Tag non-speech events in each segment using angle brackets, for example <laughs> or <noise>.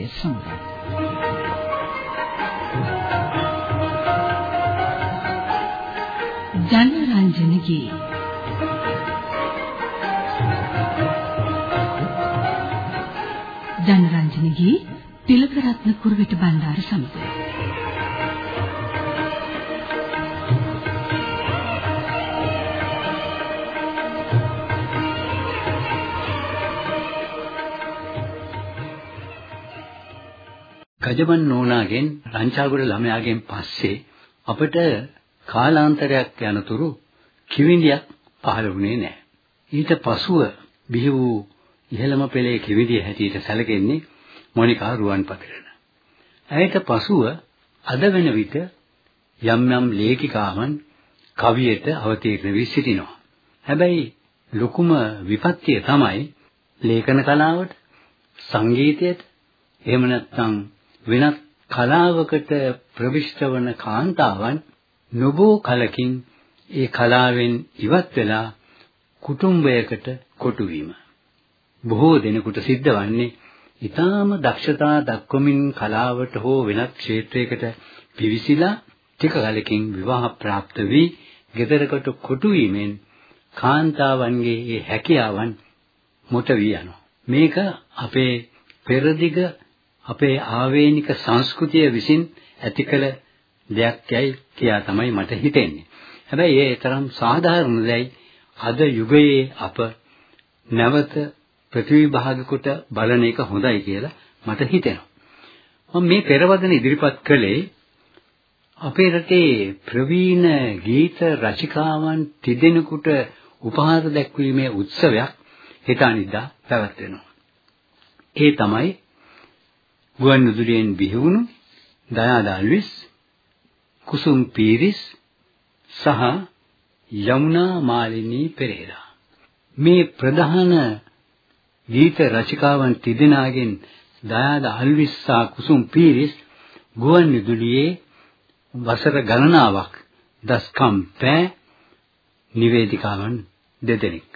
ගීතය සමග ජනරන්ජනගේ ජනරන්ජනගේ තිලකරත්න කුරුවිට බණ්ඩාර සමග ගජබන් නෝනාගෙන් රංචාගොඩ ළමයාගෙන් පස්සේ අපිට කාලාන්තරයක් යනතුරු කිවිඳියක් පහළ වුණේ නැහැ. ඊට පසුව බිහි වූ ඉහළම පෙළේ කිවිඳිය හැටියට සැලකෙන්නේ මොනිකා රුවන්පතිරණ. ඇයට පසුව අද වෙන විට යම් යම් ලේඛිකාවන් කවියට අවතීර්ණ වී සිටිනවා. හැබැයි ලොකුම විපත්තිය තමයි ලේඛන කලාවට සංගීතයට එහෙම නැත්නම් වෙනත් කලාවකට ප්‍රවිෂ්ඨ වන කාන්තාවන් නොබෝ කලකින් ඒ කලාවෙන් ඉවත් වෙලා කුටුම්බයකට කොටු වීම. බොහෝ දෙනෙකුට සිද්ධ වන්නේ ඊටාම දක්ෂතා දක්වමින් කලාවට හෝ වෙනත් ක්ෂේත්‍රයකට පිවිසිලා ටික කලකින් විවාහ પ્રાપ્ત වී ගෙදරකට කොටු වීමෙන් කාන්තාවන්ගේ ඒ හැකියාවන් මොට වී යනවා. මේක අපේ පෙරදිග අපේ ආවේනික සංස්කෘතිය විසින් ඇති කළ දෙයක් යයි කියා තමයි මට හිතෙන්නේ. හැබැයි ඒ තරම් සාධාරණ දෙයි අද යුගයේ අප නැවත ප්‍රතිවිභාග කොට බලන එක හොඳයි කියලා මට හිතෙනවා. මම මේ පෙරවදන ඉදිරිපත් කළේ අපේ රටේ ප්‍රවීණ ගීත රචිකාවන් තිදෙනෙකුට උපහාර දැක්වීමේ උත්සවයක් හිතානිද්දා පැවැත්වෙනවා. ඒ තමයි ගුවන් විදුලියෙන් බිහිවුණු දයාදාල්විස් කුසුම් පීරිස් සහ යමුනා මාලිනී පෙරේරා මේ ප්‍රධාන ගීත රචිකාවන් තිදෙනාගෙන් දයාද අල්විස් සහ කුසුම් පීරිස් ගුවන් විදුලියේ වසර ගණනාවක් දස්කම් පෑ නිවේදිකාවන් දෙදෙනෙක්.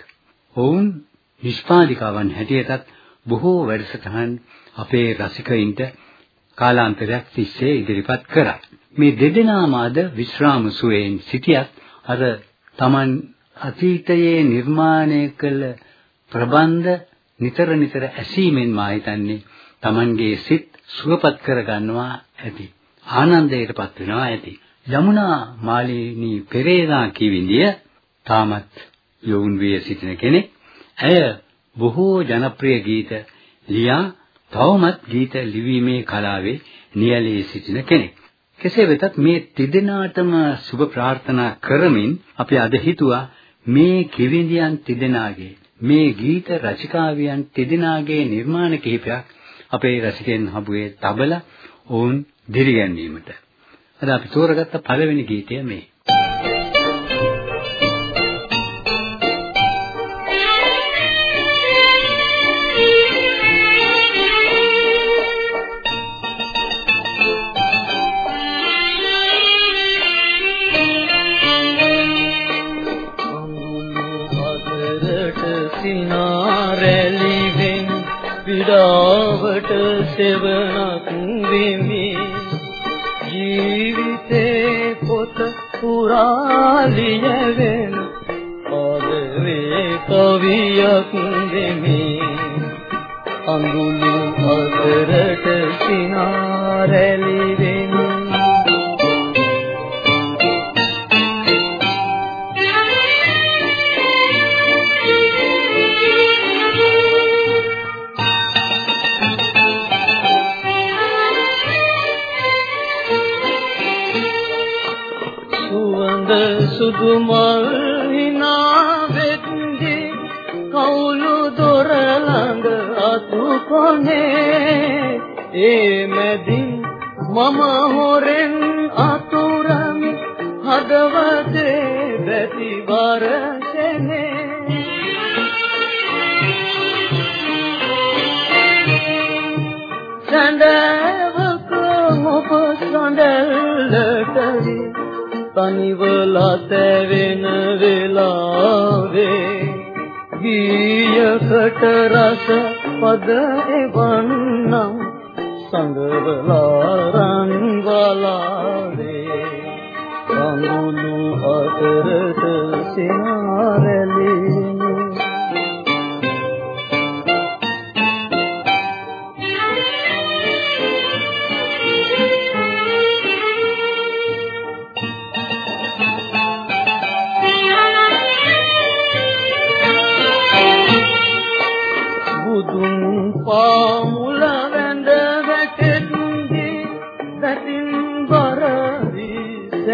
ඔවුන් නිෂ්පාදිකාවන් හැටියටත් බොහෝ වැඩසටහන් අපේ රසිකයින්ට කාලාන්තරයක් තිස්සේ ඉදිරිපත් කරා. මේ දෙදෙනාම අද විශ්‍රාම සුවයෙන් සිටියත් අර Taman අතීතයේ නිර්මාණය කළ ප්‍රබන්ධ නිතර නිතර ඇසීමෙන් මා හිතන්නේ Tamanගේ සිත් සුවපත් කර ගන්නවා ඇති. ආනන්දයටපත් වෙනවා ඇති. යමුනා මාලිනී පෙරේරා කිවිඳිය තාමත් යොවුන් වී සිටින කෙනෙක්. ඇය බොහෝ ජනප්‍රිය ගීත ලියා තවමත් ගීත ලිවීමේ කලාවේ නියැලී සිටින කෙනෙක්. කෙසේ වෙතත් මේ තිදෙනාටම සුබ ප්‍රාර්ථනා කරමින් අපි අද හිතුවා මේ කිවිඳියන් තිදෙනාගේ මේ ගීත රචිකාවියන් තිදෙනාගේ නිර්මාණ කිහිපයක් අපේ රසිකයන් හබුවේ තබලා ඔවුන් දිරිගැන්වීමට. අද අපි තෝරගත්ත පළවෙනි ගීතය මේ. පීඩාවට සෙවණක් වෙමි. ජීවිතේ පොත පුරා ලියවෙන ආදරේ කවියක් වෙමි. අඟුලි අතරට සිනාරැලි සුදු මල් හිනා වෙද්දි කවුළු දොර ළඟ අතු කොනේ? ඒ මැදින් මම හොරෙන් අතුරමි හදවතේ තනිවලා තැවෙන වෙලාවේ ගීයකට රස පද එවන්නම් සඳවලා රන්වලාවේ අඟුළු අතරට සිනාරැලි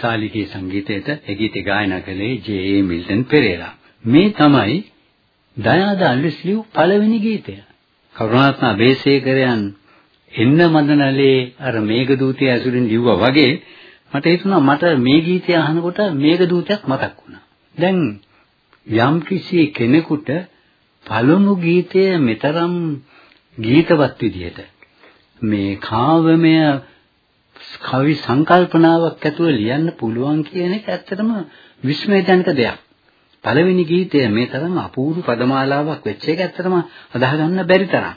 සාලිගේ සංගීතයට ඒ ගීතය ගායනා කළේ ජේ.ඒ. මිල්ටන් පෙරේරා. මේ තමයි දයාද අල්විස්ලිව් පළවෙනි ගීතය. කරුණාරත්න බේසේකරයන් එන්න මදනලේ අර මේඝදූතය ඇසුරින් ලිව්වා වගේ මට හිතුණා මට මේ ගීතය අහනකොට මේඝදූතයක් මතක් වුණා. දැන් යම් කිසි කෙනෙකුට පළමු ගීතය මෙතරම් ගීතවත් විදිහට මේ කාව්‍යමය කවි සංකල්පනාවක් ඇතුව ලියන්න පුළුවන් කියන එක ඇත්තටම විස්මයජනක දෙයක්. පළවෙනි ගීතය මේ තරම් අපූර්ව පදමාලාවක් වෙච්ච එක ඇත්තටම අදාහ ගන්න බැරි තරම්.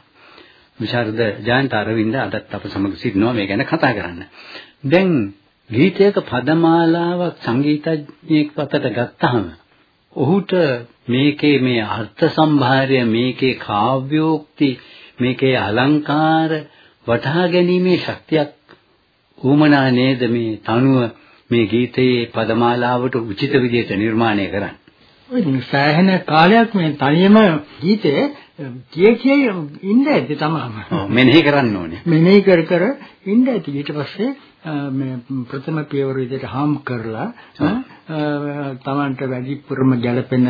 විශාරද ජයන්ත අරවින්ද අදත් අප සමග සිටිනවා මේ ගැන කතා කරන්න. දැන් ගීතයක පදමාලාවක් සංගීතඥයෙක් අතට ගත්තාම ඔහුට මේකේ මේ අර්ථ සම්භාරය මේකේ කාව්‍යෝක්ති මේකේ අලංකාර වටහා ගැනීමේ ශක්තියක් ඌමනා නේද මේ තනුව මේ ගීතයේ පදමාලාවට උචිත විදිහට නිර්මාණය කරන්නේ. ඔය සෑහෙන කාලයක් මේ තනියම ගීතේ කිය කිය ඉන්න ඇද්ද තමයි. මෙනෙහි කරන්න ඕනේ. මෙනෙහි කර කර ඉන්න ඇති ඊට පස්සේ මේ ප්‍රථම පියවර විදිහට හාම් කරලා තමන්ට වැඩිපුරම ගැළපෙන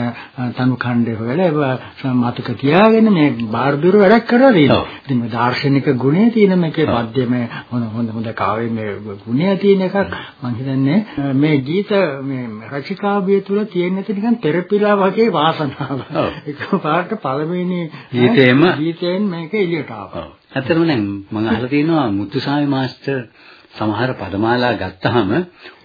තනු ඛණ්ඩය හොයලා මතක තියාගෙන මේ බාහිර වැඩක් කරලා දෙනවා. ඉතින් මේ දාර්ශනික ගුණය තියෙන මේකේ පද්‍යම හොඳ හොඳ හොඳ කාව්‍යයේ මේ ගුණය තියෙන එකක්. මම හිතන්නේ මේ ගීත මේ රචිකාභිය තුල තියෙන නැති නිකන් තෙරපිලා වගේ වාසනාව. එකපාරට පළවෙනි ගීතේම? ගීතයෙන් මේක එළියට ආවා. ඇත්තටම දැන් මම අහලා තියෙනවා මුතුසාමි මාස්ටර් සමහර පදමාලා ගත්තාම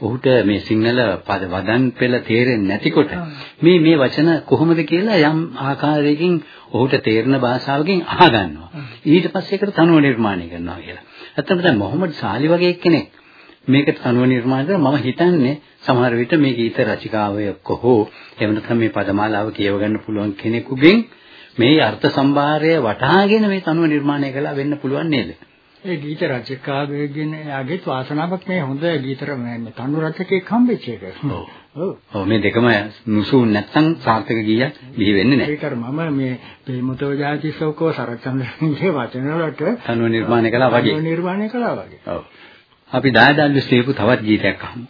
ඔහුට මේ සිංහල පද වදන් පෙළ තේරෙන්නේ නැතිකොට මේ මේ වචන කොහොමද කියලා යම් ආකාරයකින් ඔහුට තේරෙන භාෂාවකින් අහගන්නවා. ඊට පස්සේ ඒකට තනුව නිර්මාණය කරනවා කියලා. ඇත්තටම දැන් මොහොමඩ් සාලි වගේ කෙනෙක් මේකට තනුව නිර්මාණය කරලා මම හිතන්නේ සමහර විට මේ ගීත රචිකාවයක හෝ එහෙම නැත්නම් මේ පදමාලාව කියව ගන්න පුළුවන් කෙනෙකුගෙන් මේ අර්ථ සම්භාරය වටහාගෙන මේ තනුව නිර්මාණය කළා වෙන්න පුළුවන් නේද? ඒ ගීත රචකාවේගෙන යාගේ වාසනාවක් මේ හොඳ ගීත තනු රචකෙක් හම්බෙච්ච එක. ඔව්. ඔව් මේ දෙකම නුසුන් නැත්තම් සාර්ථක ගීයක් බිහි වෙන්නේ නැහැ. ඒකර මම මේ ප්‍රේමතෝ ජාතිසෝකෝ සරච්චන්ද්‍රගේ වචන වලට තනුව නිර්මාණය කළා වගේ. තනුව නිර්මාණය කළා වගේ. ඔව්. අපි දායදල්ලු ස්ලේපු තවත් ගීතයක් අහමු.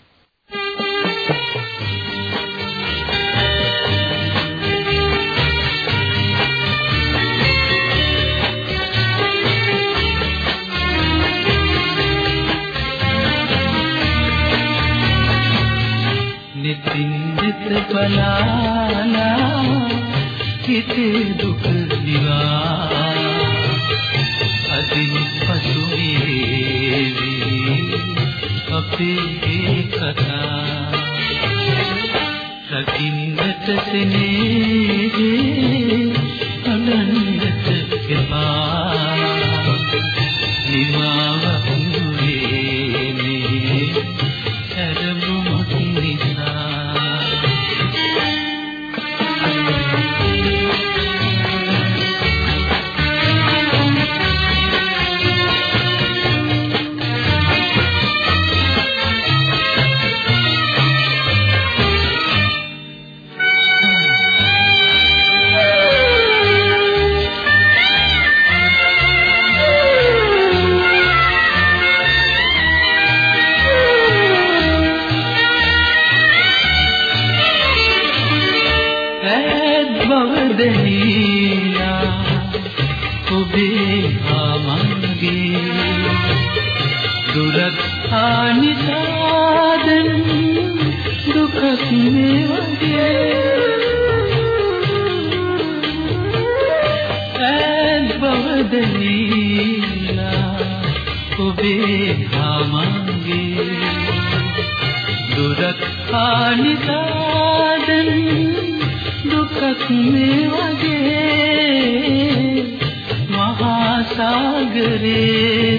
සාගරයේ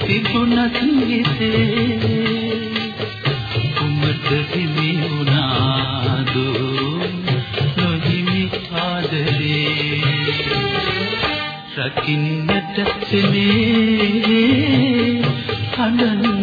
තිබුණත් හිතේ කුමට හිමි වුණාදු නොහිමි ආදරේ රකින්නට සෙනේ හඬන්නට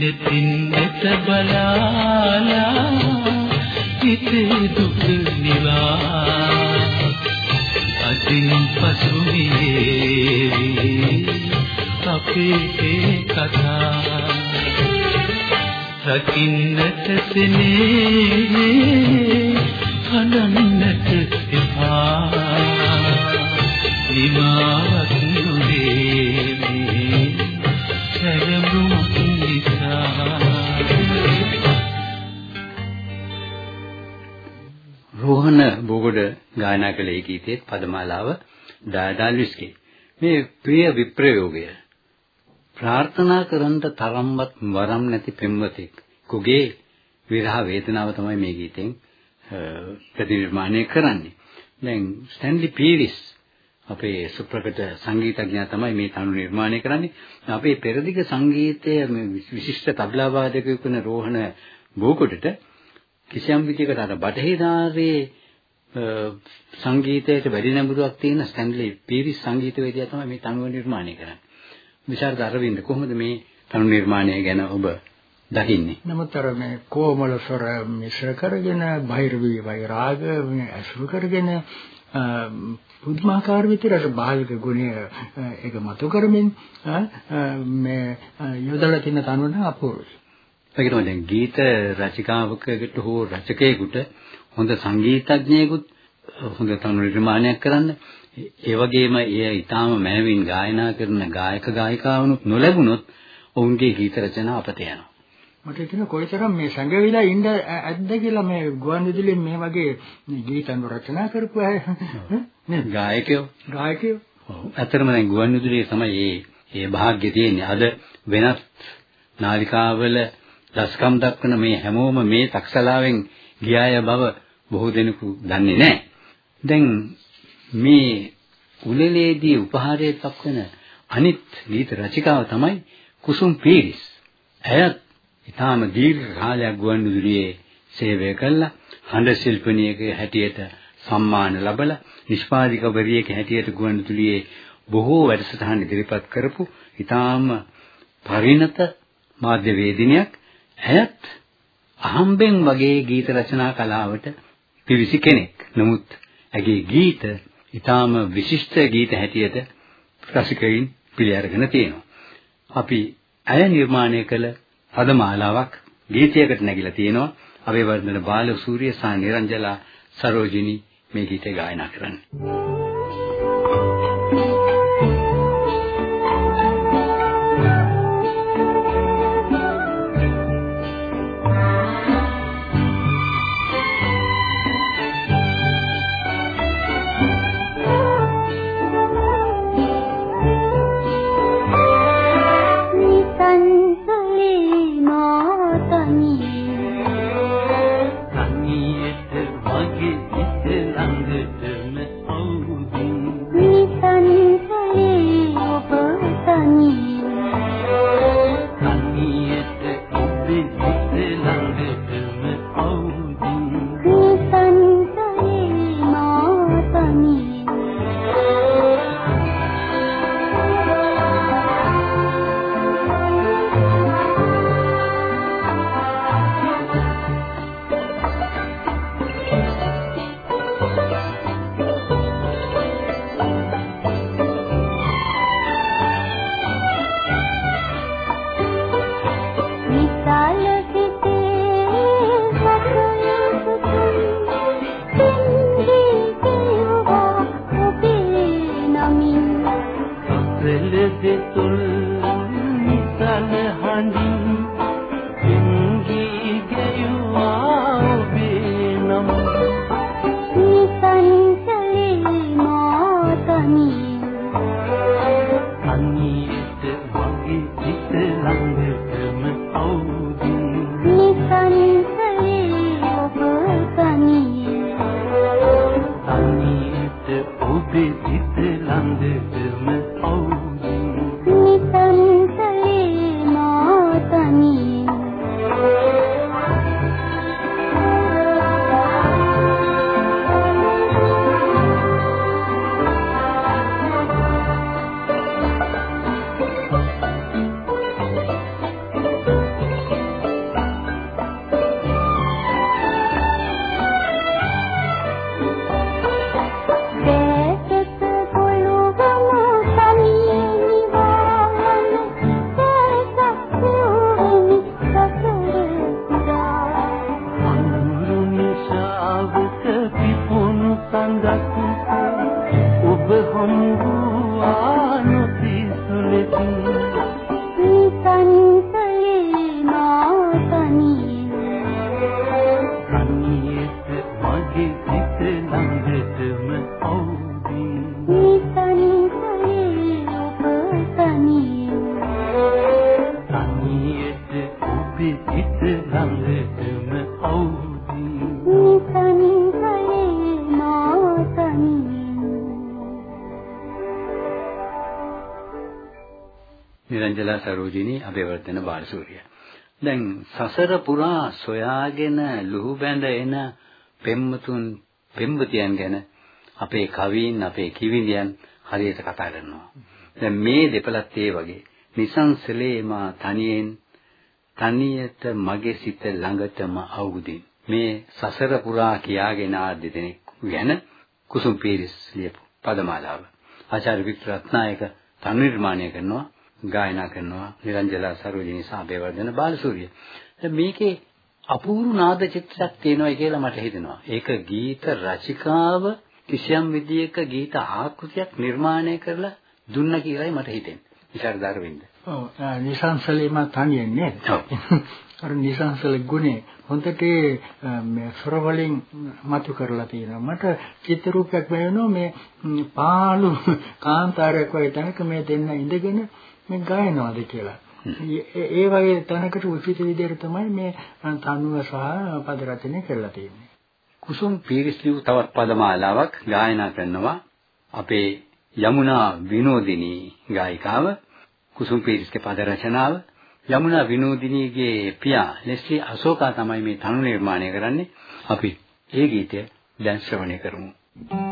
නෙතින් නෙත බලාලා හිතේ දුක නිවා අදින් පසු වේවි අපේ ඒ කතා රකින්නට සෙනේ හඬන්නට එපා. නිමාවක් ගායනා කළ ඒ ගීතයේ පදමාලාව ඩාඩාල්විස්ගේ මේ ප්‍රිය විප්‍රයෝගය ප්‍රාර්ථනා කරන්න තරම්වත් වරම් නැති පෙම්වතෙක් කුගේ විරහ වේදනාව තමයි මේ ගීතෙන් ප්‍රතිනිර්මාණය කරන්නේ. දැන් ස්ටැන්ලි පීරිස් අපේ සුප්‍රකට සංගීතඥයා තමයි මේ තනු නිර්මාණය කරන්නේ. අපේ පෙරදිග සංගීතයේ විශිෂ්ට තබ්ලා වාදකයෙකු වෙන රෝහණ බෝකොටට කිසියම් විදිහකට අර බටහිරාරේ සංගීතයට වැඩි නැඹුරුවක් තියෙන ස්ටැන්ලි පීරිස් සංගීතවේදියා තමයි මේ තනුව නිර්මාණය කරන්නේ. විශාරද අරවින්ද කොහොමද මේ තනු නිර්මාණය ගැන ඔබ දකින්නේ? නමුත් අර මේ කොමල ස්වර මිශ්‍ර කරගෙන බහිරවි වෛරාග අසුරු කරගෙන පුදුමාකාර විදිහට බාහිර ගුණය ඒක මතු කරමින් මේ යොදලා තියෙන තනුව නම් අපූර්වයි. ඒක තමයි දැන් ගීත රචිකාවකකට හෝ රචකයෙකුට හොඳ සංගීතඥයෙකුත් හොඳ තනු නිර්මාණයක් කරන්න ඒ වගේම එය ඊටාම මෑවින් ගායනා කරන ගායක ගායිකාවනුත් නොලැබුණොත් ඔවුන්ගේ ගීත රචනා අපත යනවා. මට හිතෙන කොයිතරම් මේ සංගවිලා ඉන්න ඇද්ද කියලා මේ ගුවන් විදුලියෙන් මේ වගේ ගීත රචනා කරපු අය නේද? ගායකයෝ. ගායකයෝ. ඔව්. ඇත්තටම දැන් ගුවන් විදුලියේ තමයි මේ මේ භාග්‍ය තියෙන්නේ. අද වෙනත් නාලිකාවල දස්කම් දක්වන මේ හැමෝම මේ තක්සලාවෙන් ගියාය බව බොහෝ දෙනෙකු දන්නේ නැහැ. දැන් මේ උලෙලේදී උපහාරයේ දක්වන අනිත් ගීත රචිකාව තමයි කුසුම් පීරිස්. ඇයත් ඊටාම දීර්ඝ කාලයක් ගුවන් විදුලියේ සේවය කළා. හඬ ශිල්පිනියක හැටියට සම්මාන ලැබලා නිෂ්පාදිකවරියක හැටියට ගුවන් විදුලියේ බොහෝ වැඩසටහන් ඉදිරිපත් කරපු ඊටාම පරිණත මාධ්‍ය වේදිනියක් ඇයත් අහම්බෙන් වගේ ගීත රචනා කලාවට පිවිසි කෙනෙක්. නමුත් ඇගේ ගීත ඊටාම විශිෂ්ට ගීත හැටියට රසිකයින් පිළි අරගෙන තියෙනවා. අපි ඇය නිර්මාණය කළ පදමාලාවක් ගීතයකට නැගිලා තියෙනවා. අබේවර්ධන බාලසූරිය සහ නිරංජලා සරෝජිනී මේ ගීතය ගායනා කරන්නේ. නිරංජලා සරෝජිනී අබේවර්ධන බාලසූරිය. දැන් සසර පුරා සොයාගෙන ලුහු බැඳ එන පෙම්වතුන් පෙම්වතියන් ගැන අපේ කවීන් අපේ කිවිඳියන් හරියට කතා කරනවා. දැන් මේ දෙපළත් ඒ වගේ නිසංසලේ මා තනියෙන් තනියට මගේ සිත ළඟටම අවුදින් මේ සසර පුරා කියාගෙන ආ දෙදෙනෙක් ගැන කුසුම් පීරිස් ලියපු පදමාලාව ආචාර්ය වික්ටර් රත්නායක තනු නිර්මාණය කරනවා ගායනා කරනවා නිරංජලා සරෝජිනී සාබේවර්ධන බාලසූරිය. දැන් මේකේ අපූර්ව නාද චිත්‍රයක් තියෙනවා කියලා මට හිතෙනවා. ඒක ගීත රචිකාව කිසියම් විදියක ගීත ආකෘතියක් නිර්මාණය කරලා දුන්න කියලායි මට හිතෙන්නේ. විශාරද අරවින්ද. ඔව් නිසංසලේම තනියෙන් නේද? ඔව්. <laughs> අර නිසංසල ගුණේ හොඳට මේ ස්වර වලින් මතු කරලා තියෙනවා. මට චිත්‍ර රූපයක් වෙනවා මේ ම්, පාළු <laughs> කාන්තාරයක් වගේ තැනක මේ දෙන්න ඉඳගෙන මේ ගායනවාද කියලා. ඒ- ඒ වගේ තැනකට උචිත විදිහට තමයි මේ තනුව සහ පද රචනය කරලා තියෙන්නේ. කුසුම් පීරිස්ලිව් තවත් පදමාලාවක් ගායනා කරනවා අපේ යමුනා විනෝදිනී ගායිකාව කුසුම් පීරිස්ගේ පද රචනාව යමුනා විනෝදිනීගේ පියා ලෙස්ලි අශෝකා තමයි මේ තනු නිර්මාණය කරන්නේ අපි ඒ ගීතය දැන් ශ්‍රවණය කරමු නිසංසලේ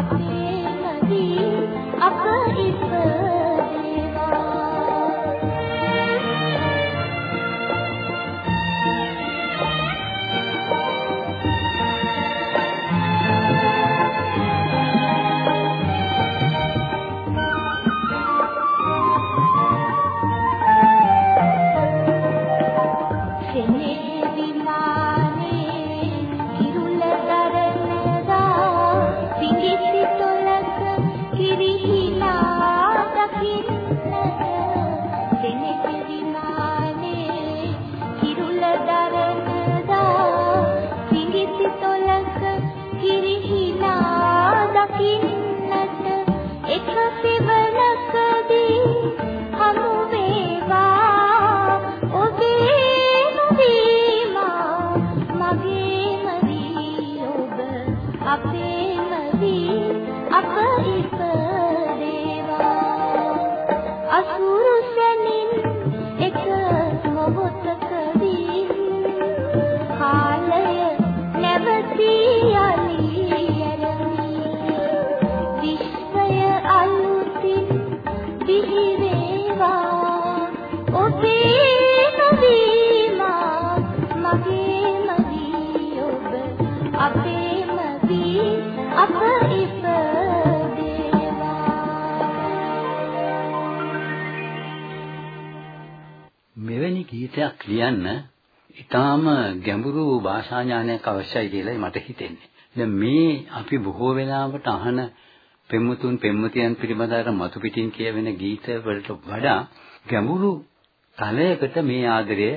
අපේ ලියන්න ඊටාම ගැඹුරු භාෂා ඥානයක් අවශ්‍යයි කියලායි මට හිතෙන්නේ. දැන් මේ අපි බොහෝ වෙලාවට අහන පෙම්මුතුන් පෙම්මුතියන් පිළිබඳව මතු පිටින් කියවෙන ගීත වලට වඩා ගැඹුරු තලයකට මේ ආදරය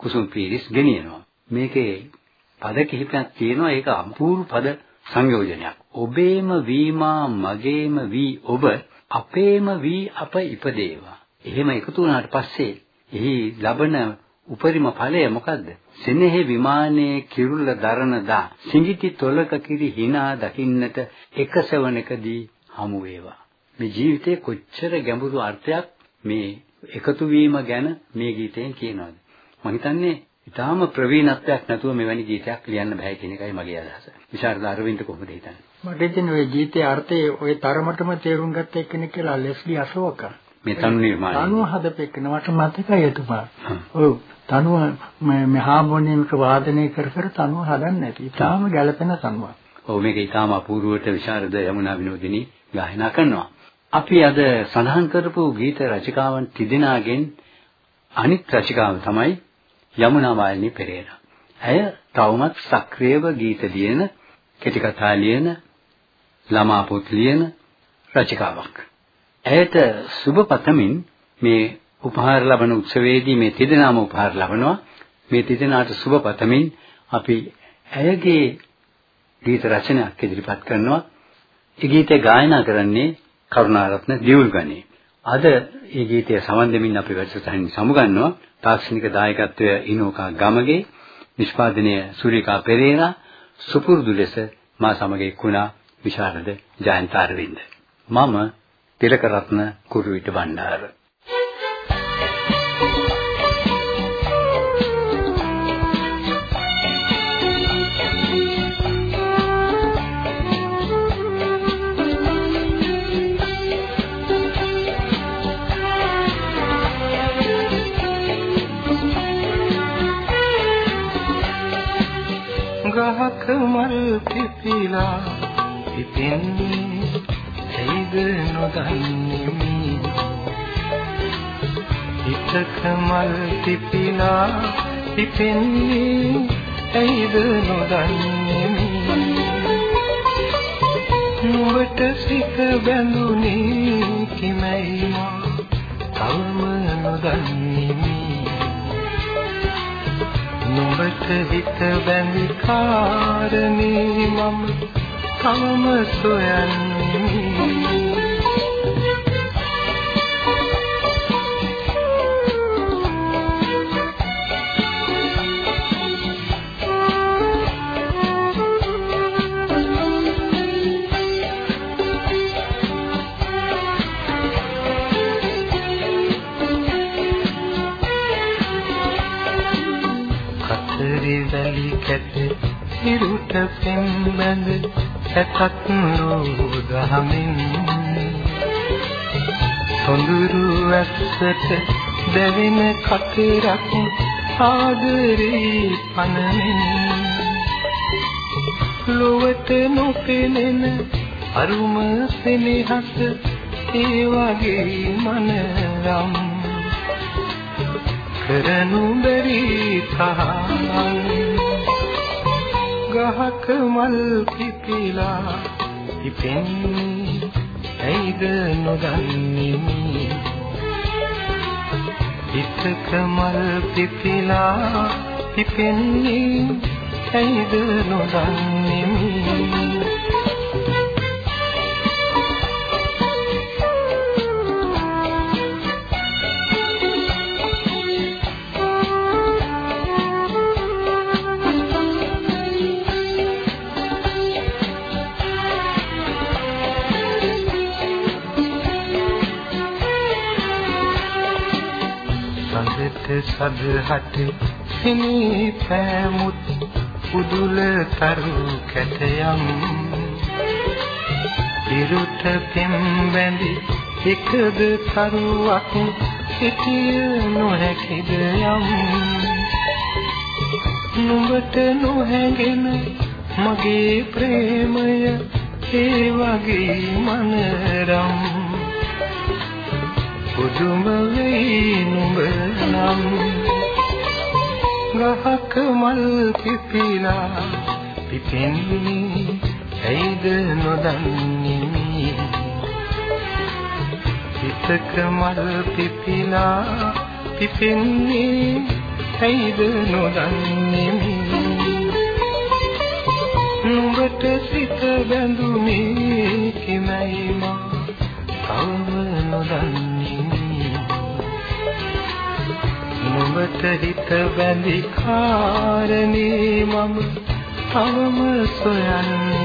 කුසුම් පීරිස් ගෙනියනවා. මේකේ පද කිහිපයක් තියෙනවා ඒක අපූර්ව පද සංයෝජනයක්. ඔබේම වීමා මගේම වී ඔබ අපේම වී අප ඉපදේවා. එහෙම එකතු වුණාට පස්සේ එහි ලබන උපරිම ඵලය මොකද්ද? සෙනෙහි විමානයේ කිරුළ දරන දා සිඟිති තොලක කිරි hina දකින්නට එකසවණකදී හමු වේවා. මේ ජීවිතයේ කොච්චර ගැඹුරු අර්ථයක් මේ එකතු වීම ගැන මේ ගීතයෙන් කියනවාද? මම හිතන්නේ ඊටාම ප්‍රවීණත්වයක් නැතුව මෙවැනි ගීතයක් ලියන්න බෑ කියන එකයි මගේ අදහස. විශාරද අරවින්ද කොහොමද හිතන්නේ? මට ඉතින් ওই ගීතයේ අර්ථය ওই තරමටම තේරුම් ගත්ත එක්කෙනෙක් කියලා ලෙස්ලි අශෝක. මේ තනු නිර්මාණය. තනුව හදපෙන්න මට මතකයි එතුමා. ඔව් තනුව මේ හාමෝනියමක වාදනය කර කර තනුව හදන්නේ නැති. ඊටාම ගැළපෙන තනුවක්. ඔව් මේක ඊටාම අපූර්වවට විශාරද යමුනා විනෝදිනී ගායනා කරනවා. අපි අද සඳහන් කරපු ගීත රචිකාවන් තිදෙනාගෙන් අනිත් රචිකාව තමයි යමුනා මාලිනී පෙරේරා. ඇය තවමත් සක්‍රියව ගීත ලියන, කෙටි කතා ලියන, ළමා පොත් ලියන රචිකාවක්. ඇයට සුබ පතමින් මේ උපහාර ලබන උත්සවයේදී මේ තිදෙනාම උපහාර ලබනවා. මේ තිදෙනාට සුබ පතමින් අපි ඇයගේ ගීත රචනයක් ඉදිරිපත් කරනවා. ඒ ගීතය ගායනා කරන්නේ කරුණාරත්න දියුල්ගනේ. අද මේ ගීතය සමන් දෙමින් අපි වැඩසටහනින් සමුගන්නවා. තාක්ෂණික දායකත්වය ඉනෝකා ගමගේ, නිෂ්පාදනය සුරිකා පෙරේරා, සුපුරුදු ලෙස මා සමග එක්ුණා විශාරද ජයන්ත අරවින්ද. මම තිලකරත්න කුරුවිට බණ්ඩාර. හිතක මල් පිපිලා පිපෙන්නේ ඇයිද නොදන්නේමි නුඹට සිත බැඳුනේ කිමයි මා තවම නොදන්නේමි නුඹට හිත බැඳි කාරණේ මම තවම සොයන්නේ? ඇතත් ලෝ දහමින් සොඳුරු ඇස්සට දැවෙන කතරක් ආදරේ පනමින් ලොවට නොපෙනෙන අරුම සෙනෙහස ඒ වගේ මනරම් කරනු බැරි තහනම් ගහක මල් පිපිලා ඉපෙන්නේ ඇයිද නොදන්නේ? හිතක මල් පිපිලා ඉපෙන්නේ ඇයිද නොදන්නේ? සදහට සිනී පෑමුත් උදුල තරු කැටයම්. ඉරුට පෙම් බැඳි එකද තරුවක් සිටිය නොහැකිද යම්. නුඹට නොහැගෙන මගේ ප්‍රේමය ඒ වගේ මනරම්. පුදුම වෙයි නුඹ නම් ගහක මල් පිපිලා පිපෙන්නේ ඇයිද නොදන්නේ හිතක මල් පිපිලා පිපෙන්නේ ඇයිද නොදන්නේ නුඹට සිත බැඳුනේ කිමයි මා? කවම නොදන්නේ? නුඹට හිත බැඳි කාරණේ මම තවම සොයන්නේ